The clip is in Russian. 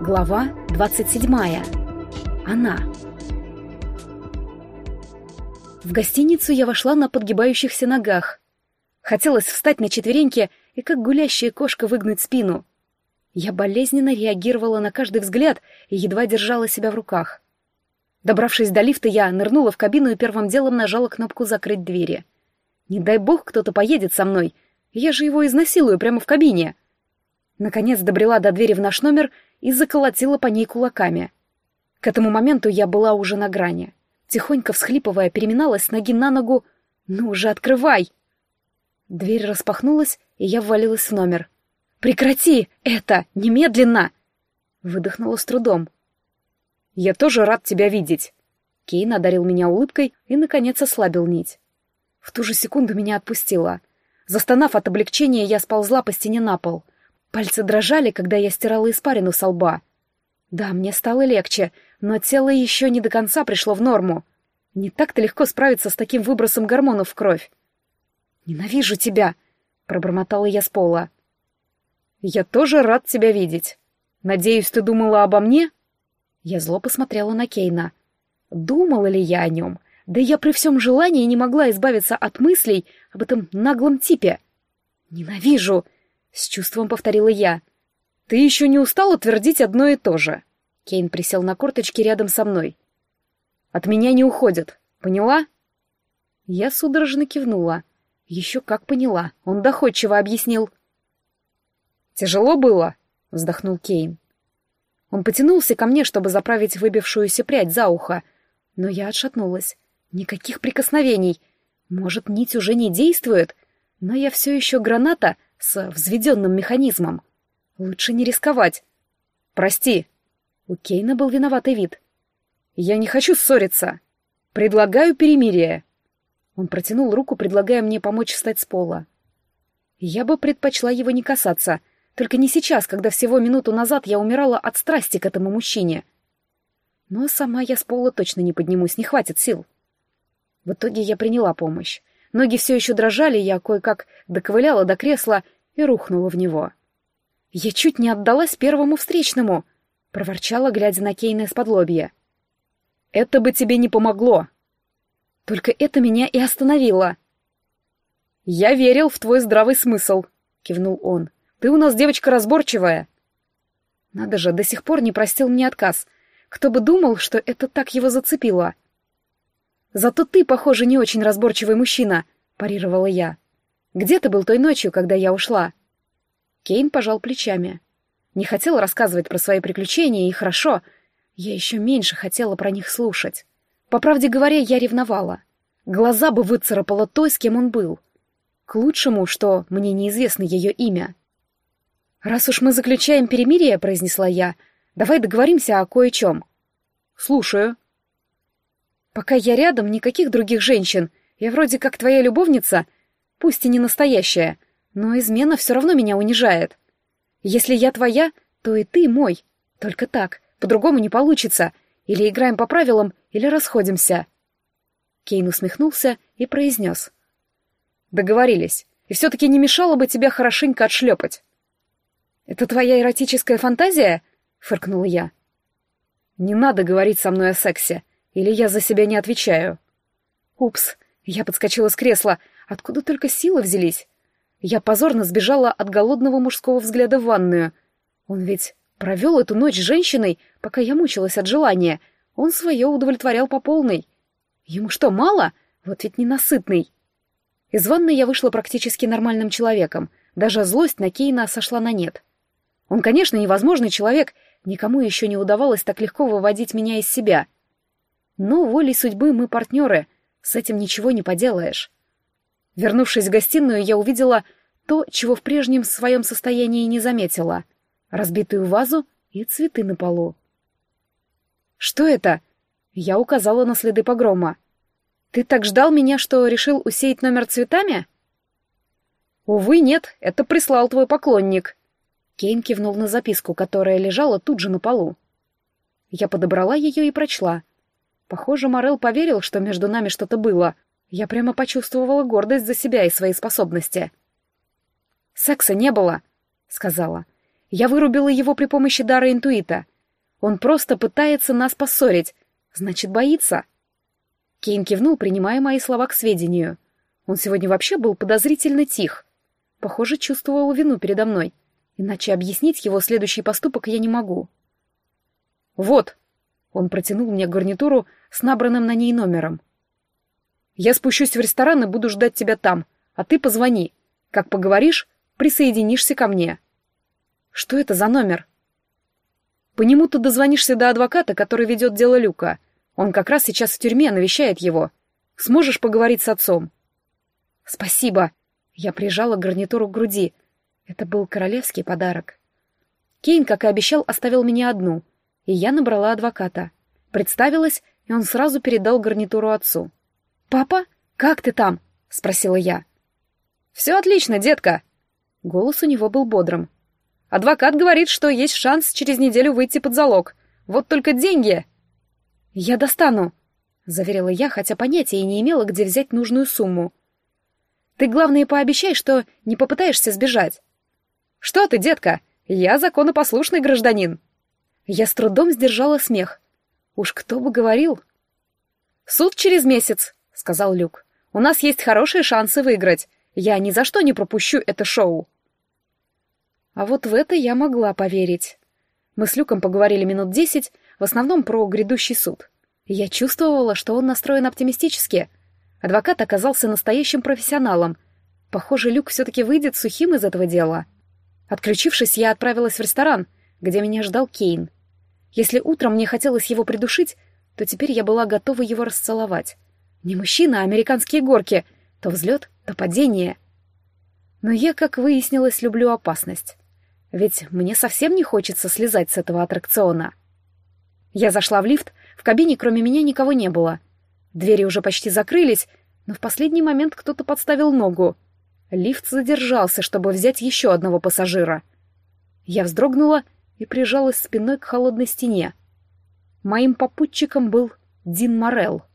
Глава 27. Она. В гостиницу я вошла на подгибающихся ногах. Хотелось встать на четвереньки и как гулящая кошка выгнуть спину. Я болезненно реагировала на каждый взгляд и едва держала себя в руках. Добравшись до лифта, я нырнула в кабину и первым делом нажала кнопку «Закрыть двери». Не дай бог кто-то поедет со мной. Я же его изнасилую прямо в кабине. Наконец добрела до двери в наш номер и заколотила по ней кулаками. К этому моменту я была уже на грани. Тихонько всхлипывая, переминалась с ноги на ногу. «Ну же, открывай!» Дверь распахнулась, и я ввалилась в номер. «Прекрати это! Немедленно!» Выдохнула с трудом. «Я тоже рад тебя видеть!» Кейн одарил меня улыбкой и, наконец, ослабил нить. В ту же секунду меня отпустило. Застонав от облегчения, я сползла по стене на пол — Пальцы дрожали, когда я стирала испарину со лба. Да, мне стало легче, но тело еще не до конца пришло в норму. Не так-то легко справиться с таким выбросом гормонов в кровь. «Ненавижу тебя!» — пробормотала я с пола. «Я тоже рад тебя видеть. Надеюсь, ты думала обо мне?» Я зло посмотрела на Кейна. Думала ли я о нем? Да я при всем желании не могла избавиться от мыслей об этом наглом типе. «Ненавижу!» С чувством повторила я. «Ты еще не устал утвердить одно и то же?» Кейн присел на корточки рядом со мной. «От меня не уходят. Поняла?» Я судорожно кивнула. Еще как поняла. Он доходчиво объяснил. «Тяжело было?» — вздохнул Кейн. Он потянулся ко мне, чтобы заправить выбившуюся прядь за ухо, но я отшатнулась. Никаких прикосновений. Может, нить уже не действует, но я все еще граната, с взведенным механизмом. Лучше не рисковать. Прости. У Кейна был виноватый вид. Я не хочу ссориться. Предлагаю перемирие. Он протянул руку, предлагая мне помочь встать с пола. Я бы предпочла его не касаться, только не сейчас, когда всего минуту назад я умирала от страсти к этому мужчине. Но сама я с пола точно не поднимусь, не хватит сил. В итоге я приняла помощь. Ноги все еще дрожали, я кое-как доковыляла до кресла и рухнула в него. «Я чуть не отдалась первому встречному!» — проворчала, глядя на Кейна из-под. «Это бы тебе не помогло!» «Только это меня и остановило!» «Я верил в твой здравый смысл», — кивнул он. «Ты у нас девочка разборчивая». Надо же, до сих пор не простил мне отказ. Кто бы думал, что это так его зацепило. «Зато ты, похоже, не очень разборчивый мужчина», — парировала я. «Где ты был той ночью, когда я ушла?» Кейн пожал плечами. Не хотел рассказывать про свои приключения, и хорошо. Я еще меньше хотела про них слушать. По правде говоря, я ревновала. Глаза бы выцарапала той, с кем он был. К лучшему, что мне неизвестно ее имя. «Раз уж мы заключаем перемирие», — произнесла я, — «давай договоримся о кое-чем». «Слушаю», Пока я рядом, никаких других женщин. Я вроде как твоя любовница, пусть и не настоящая, но измена все равно меня унижает. Если я твоя, то и ты мой. Только так, по-другому не получится. Или играем по правилам, или расходимся. Кейн усмехнулся и произнес. Договорились. И все-таки не мешало бы тебя хорошенько отшлепать. «Это твоя эротическая фантазия?» — фыркнула я. «Не надо говорить со мной о сексе. Или я за себя не отвечаю? Упс, я подскочила с кресла. Откуда только силы взялись? Я позорно сбежала от голодного мужского взгляда в ванную. Он ведь провел эту ночь с женщиной, пока я мучилась от желания. Он свое удовлетворял по полной. Ему что, мало? Вот ведь ненасытный. Из ванной я вышла практически нормальным человеком. Даже злость на Кейна сошла на нет. Он, конечно, невозможный человек. Никому еще не удавалось так легко выводить меня из себя. Но волей судьбы мы партнеры, с этим ничего не поделаешь. Вернувшись в гостиную, я увидела то, чего в прежнем своем состоянии не заметила — разбитую вазу и цветы на полу. «Что это?» — я указала на следы погрома. «Ты так ждал меня, что решил усеять номер цветами?» «Увы, нет, это прислал твой поклонник». Кейн кивнул на записку, которая лежала тут же на полу. Я подобрала ее и прочла — Похоже, Морел поверил, что между нами что-то было. Я прямо почувствовала гордость за себя и свои способности. «Секса не было», — сказала. «Я вырубила его при помощи дара интуита. Он просто пытается нас поссорить, значит, боится». Кейн кивнул, принимая мои слова к сведению. Он сегодня вообще был подозрительно тих. Похоже, чувствовал вину передо мной. Иначе объяснить его следующий поступок я не могу. «Вот», — он протянул мне гарнитуру с набранным на ней номером. «Я спущусь в ресторан и буду ждать тебя там, а ты позвони. Как поговоришь, присоединишься ко мне». «Что это за номер?» «По нему ты дозвонишься до адвоката, который ведет дело Люка. Он как раз сейчас в тюрьме, навещает его. Сможешь поговорить с отцом?» «Спасибо!» Я прижала гарнитуру к груди. Это был королевский подарок. Кейн, как и обещал, оставил меня одну, и я набрала адвоката. Представилась, и он сразу передал гарнитуру отцу. «Папа, как ты там?» — спросила я. «Все отлично, детка!» Голос у него был бодрым. «Адвокат говорит, что есть шанс через неделю выйти под залог. Вот только деньги!» «Я достану», — заверила я, хотя понятия и не имела, где взять нужную сумму. «Ты, главное, пообещай, что не попытаешься сбежать». «Что ты, детка? Я законопослушный гражданин». Я с трудом сдержала смех. Уж кто бы говорил. «Суд через месяц», — сказал Люк. «У нас есть хорошие шансы выиграть. Я ни за что не пропущу это шоу. А вот в это я могла поверить. Мы с Люком поговорили минут десять, в основном про грядущий суд. я чувствовала, что он настроен оптимистически. Адвокат оказался настоящим профессионалом. Похоже, Люк все-таки выйдет сухим из этого дела. Отключившись, я отправилась в ресторан, где меня ждал Кейн. Если утром мне хотелось его придушить, то теперь я была готова его расцеловать. Не мужчина, а американские горки — то взлет, то падение. Но я, как выяснилось, люблю опасность. Ведь мне совсем не хочется слезать с этого аттракциона. Я зашла в лифт, в кабине кроме меня никого не было. Двери уже почти закрылись, но в последний момент кто-то подставил ногу. Лифт задержался, чтобы взять еще одного пассажира. Я вздрогнула и прижалась спиной к холодной стене. Моим попутчиком был Дин Морелл.